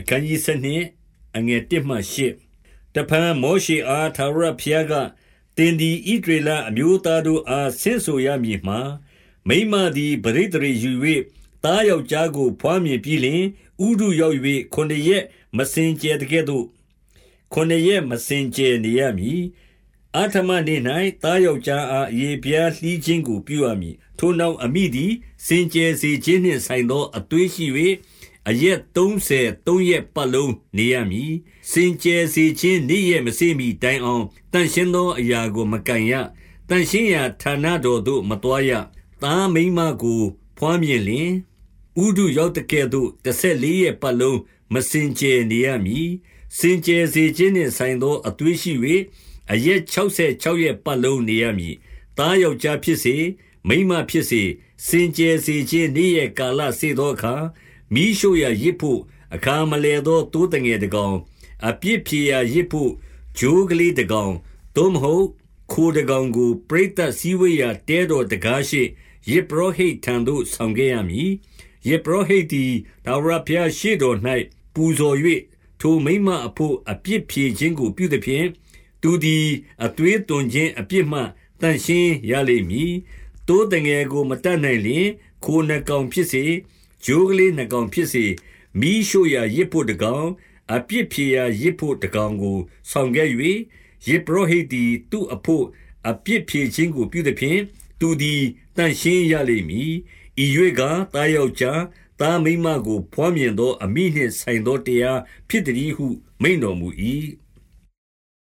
အခန်းကြီး7အငယ်1မှ8တဖန်မောရှေအားသာရဖျားကတင်ဒီဣဒရေလအမျိုးသားတို့အားဆင့်ဆိုရမည်မှာမိမသည်ပရိသေယူ၍သားယောက်ျားကို ဖွားမြင်ပြီးလျှင်ဥဒုရောက်၍ခုနှစ်ရက်မစင်ကြဲတကဲ့သို့ခုနှစ်ရက်မစင်ကြဲနေရမည်အာထမနေ့၌သားယောက်ျားအားအေပြားလှီးခြင်းကိုပြုရမည်ထိုနောက်အမိသည်စင်ကြဲစေခြင်းနှင့်ဆိုင်သောအသွေးရှိ၍ အရက်33ရက်ပတ်လုံးနေရမည်စင်ကြဲစေခြင်းနေ့ရက်မစေမီတိုင်အောင်တန်ရှင်းသောအရာကိုမကန်ရတန်ရှင်းရာဌာနတော်သို့မတော်ရသားမိမကိုဖွားမြင်လျင်ဥဒုရောက်တဲ့ကဲ့သို့14ရက်ပတ်လုံးမစင်ကြဲနေရမည်စင်ကြဲစေခြင်းနှင့်ဆိုင်သောအသွေးရှိ၍အရက်66ရက်ပတ်လုံးနေရမည်သားယောက်ျားဖြစ်စေမိန်းမဖြစ်စေစင်ကြယ်စေခြင်းနေ့ရက်ကာလစေသောအခါ မိရှုရာရစ်ဖို့အခါမလဲသောတိုးတငယ်တကောင်အပြစ်ဖြေရာရစ်ဖို့ဂျိုးကလေးတကောင်သို့မဟုတ်ခိုးတကောင်ကိုပရိသတ်စည်းဝေးရာတဲတော်တကားရှိယေဘရဟိတ်ထံသို့ဆောင်ခဲ့ရမည်ယေဘရဟိတ်သည်ဒါဝရဖျားရှိတော်၌ပူဇော်၍ထိုမိမအဖို့အပြစ်ဖြေခြင်းကိုပြုသည်ဖြင့်သူသည်အသွေးသွန်ခြင်းအပြစ်မှတန်ရှင်းရလိမ့်မည်တိုးတငယ်ကိုမတတ်နိုင်လျင်ခိုနှကောင်ဖြစ်စေ ဂျိုးကလေးနှကောင်ဖြစ်စေမိရှို့ရာရစ်ဖို့တကောင်အပြစ်ဖြေရာရစ်ဖို့တကောင်ကို ဆောင်ခဲ့၍ယေဘရဟိတ်သည်သူ့အဖို့အပြစ်ဖြေခြင်းကိုပြုသည်ဖြင့်သူသည်တန်ရှင်းရလိမ့်မည်ဤ၍ကတာယောက်ျားသားမိမကို ဖွားမြင်သော အမိနှင့်ဆိုင်သောတရားဖြစ်သည်ဟု မိန်တော်မူ၏